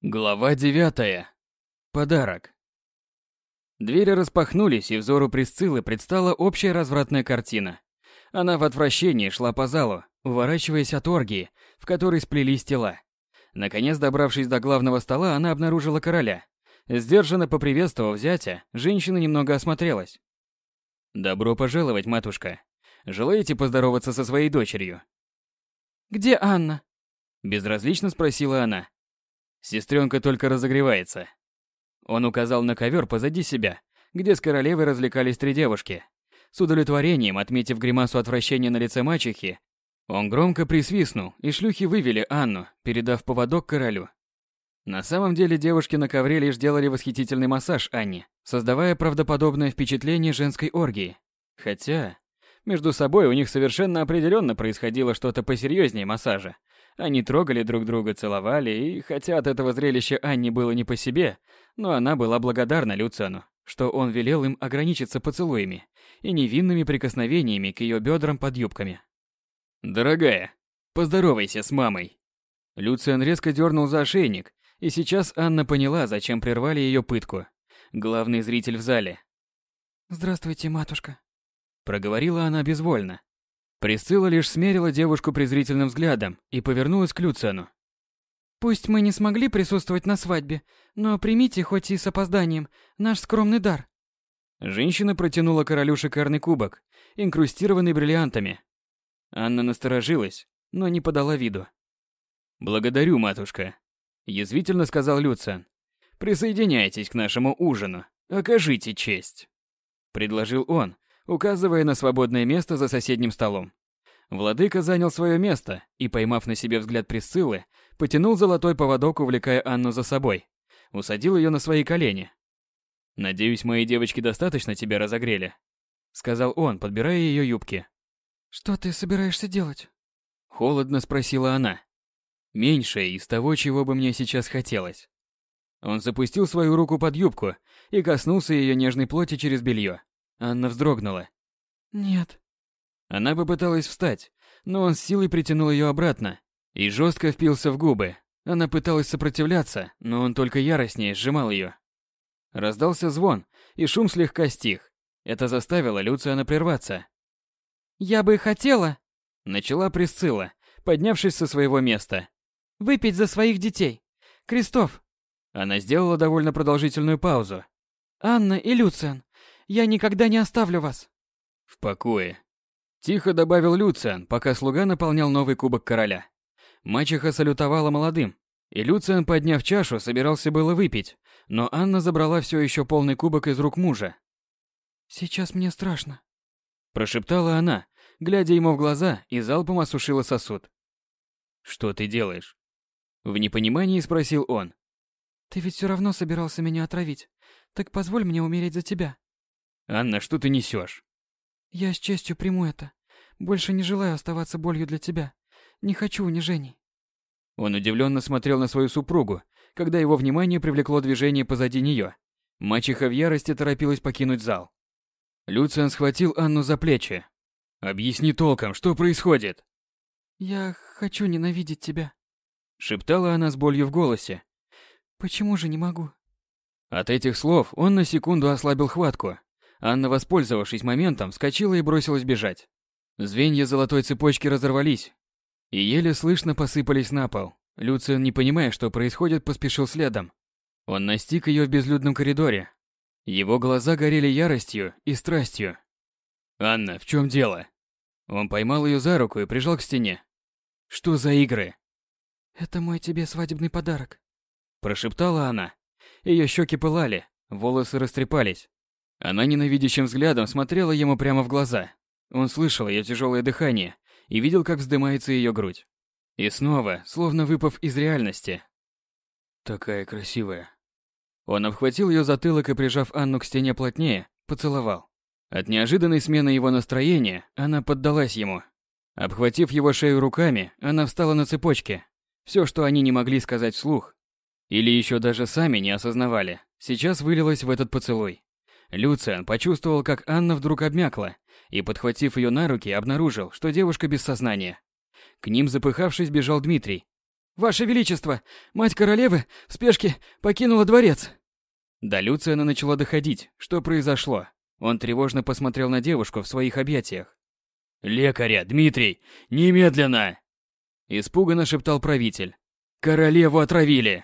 Глава девятая. Подарок. Двери распахнулись, и взору Присциллы предстала общая развратная картина. Она в отвращении шла по залу, уворачиваясь от оргии, в которой сплелись тела. Наконец, добравшись до главного стола, она обнаружила короля. Сдержанно поприветствовав зятя, женщина немного осмотрелась. «Добро пожаловать, матушка. Желаете поздороваться со своей дочерью?» «Где Анна?» Безразлично спросила она. Сестренка только разогревается. Он указал на ковер позади себя, где с королевой развлекались три девушки. С удовлетворением, отметив гримасу отвращения на лице мачехи, он громко присвистнул, и шлюхи вывели Анну, передав поводок королю. На самом деле девушки на ковре лишь делали восхитительный массаж Анне, создавая правдоподобное впечатление женской оргии. Хотя, между собой у них совершенно определенно происходило что-то посерьезнее массажа, они трогали друг друга, целовали, и хотя от этого зрелища Анне было не по себе, но она была благодарна Люцену, что он велел им ограничиться поцелуями и невинными прикосновениями к ее бедрам под юбками. «Дорогая, поздоровайся с мамой!» Люциан резко дернул за ошейник, и сейчас Анна поняла, зачем прервали ее пытку. Главный зритель в зале. «Здравствуйте, матушка», — проговорила она безвольно. Присцилла лишь смерила девушку презрительным взглядом и повернулась к Люцену. «Пусть мы не смогли присутствовать на свадьбе, но примите, хоть и с опозданием, наш скромный дар». Женщина протянула королю шикарный кубок, инкрустированный бриллиантами. Анна насторожилась, но не подала виду. «Благодарю, матушка», — язвительно сказал Люциан. «Присоединяйтесь к нашему ужину, окажите честь», — предложил он, указывая на свободное место за соседним столом. Владыка занял свое место и, поймав на себе взгляд Присциллы, потянул золотой поводок, увлекая Анну за собой. Усадил ее на свои колени. «Надеюсь, мои девочки достаточно тебя разогрели», — сказал он, подбирая ее юбки. «Что ты собираешься делать?» Холодно спросила она. Меньшее из того, чего бы мне сейчас хотелось. Он запустил свою руку под юбку и коснулся ее нежной плоти через белье. Анна вздрогнула. «Нет». Она попыталась встать, но он с силой притянул ее обратно и жестко впился в губы. Она пыталась сопротивляться, но он только яростнее сжимал ее. Раздался звон, и шум слегка стих. Это заставило Люциана прерваться. «Я бы хотела...» Начала Присцилла, поднявшись со своего места. «Выпить за своих детей. Крестов!» Она сделала довольно продолжительную паузу. «Анна и Люциан, я никогда не оставлю вас. В покое. Тихо добавил Люциан, пока слуга наполнял новый кубок короля. Мачеха салютовала молодым, и Люциан, подняв чашу, собирался было выпить, но Анна забрала все еще полный кубок из рук мужа. «Сейчас мне страшно», – прошептала она, глядя ему в глаза, и залпом осушила сосуд. «Что ты делаешь?» В непонимании спросил он. «Ты ведь все равно собирался меня отравить. Так позволь мне умереть за тебя». «Анна, что ты несешь?» «Я с честью приму это. Больше не желаю оставаться болью для тебя. Не хочу унижений». Он удивленно смотрел на свою супругу, когда его внимание привлекло движение позади нее. Мачеха в ярости торопилась покинуть зал. Люциан схватил Анну за плечи. «Объясни толком, что происходит?» «Я хочу ненавидеть тебя», — шептала она с болью в голосе. «Почему же не могу?» От этих слов он на секунду ослабил хватку, Анна, воспользовавшись моментом, вскочила и бросилась бежать. Звенья золотой цепочки разорвались и еле слышно посыпались на пол. Люциан, не понимая, что происходит, поспешил следом. Он настиг ее в безлюдном коридоре. Его глаза горели яростью и страстью. «Анна, в чем дело?» Он поймал ее за руку и прижал к стене. «Что за игры?» «Это мой тебе свадебный подарок», – прошептала она. Ее щеки пылали, волосы растрепались. Она ненавидящим взглядом смотрела ему прямо в глаза. Он слышал ее тяжелое дыхание и видел, как вздымается ее грудь. И снова, словно выпав из реальности. Такая красивая. Он обхватил ее затылок и, прижав Анну к стене плотнее, поцеловал. От неожиданной смены его настроения она поддалась ему. Обхватив его шею руками, она встала на цепочке. Все, что они не могли сказать вслух, или еще даже сами не осознавали, сейчас вылилось в этот поцелуй. Люциан почувствовал, как Анна вдруг обмякла, и, подхватив ее на руки, обнаружил, что девушка без сознания. К ним, запыхавшись, бежал Дмитрий. Ваше Величество, мать королевы в спешке покинула дворец. До Люциана начало доходить, что произошло. Он тревожно посмотрел на девушку в своих объятиях. «Лекаря, Дмитрий, немедленно!» Испуганно шептал правитель. «Королеву отравили!»